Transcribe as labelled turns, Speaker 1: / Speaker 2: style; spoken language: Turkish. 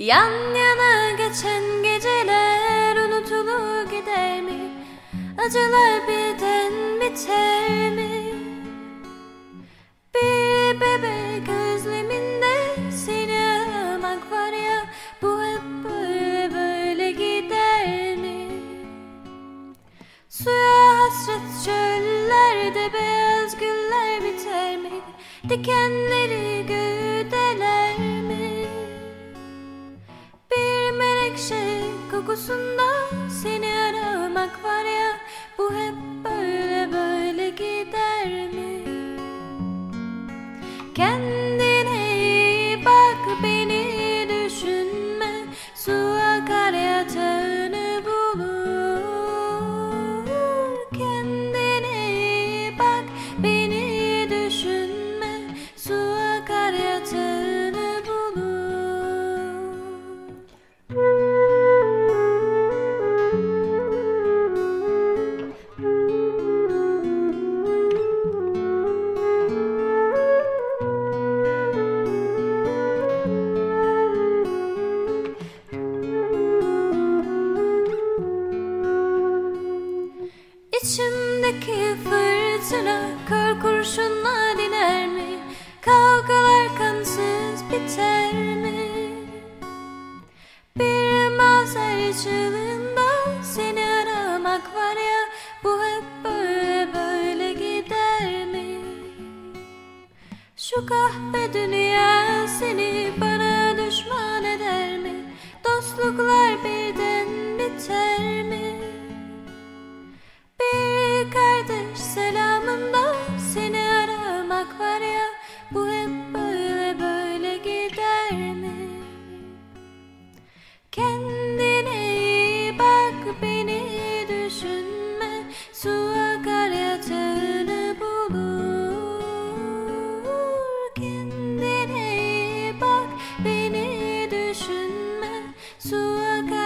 Speaker 1: Yan yana geçen geceler unutulur gider mi? Acılar birden biter mi? Bir bebek özleminde seni aramak var ya Bu hep böyle böyle gider mi? Suya hasret çöllerde beyaz güller biter mi? Dikenleri güdeler menekşe kokusunda seni aramak var ya fırtına kör kurşunla diner mi? Kavgalar kansız biter mi? Bir mavzer çığlığında seni aramak var ya Bu hep böyle böyle gider mi? Şu kahve dünya to a